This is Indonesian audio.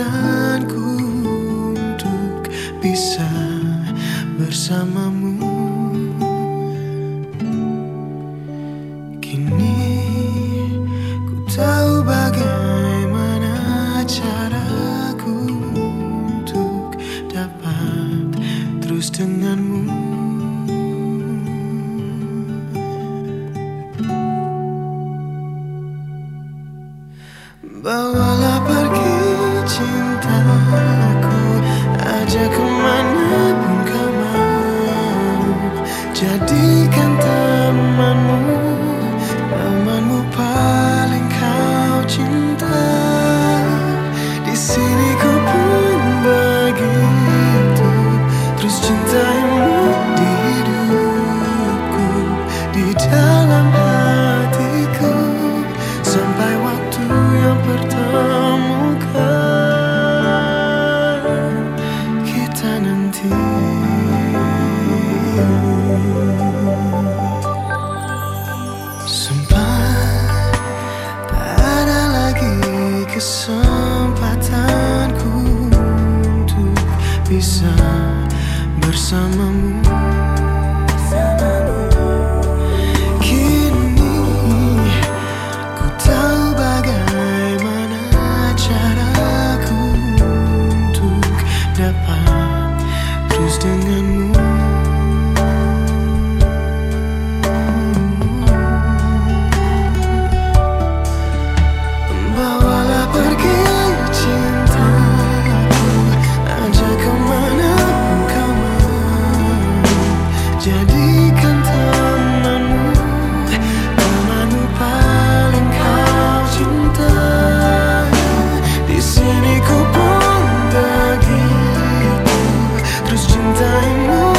kesempatanku untuk bisa bersamamu. Kini ku tahu bagaimana caraku untuk dapat terus denganmu. Bawalah Jack. kesempatanku untuk bisa bersamamu. pun begitu. Terus cintamu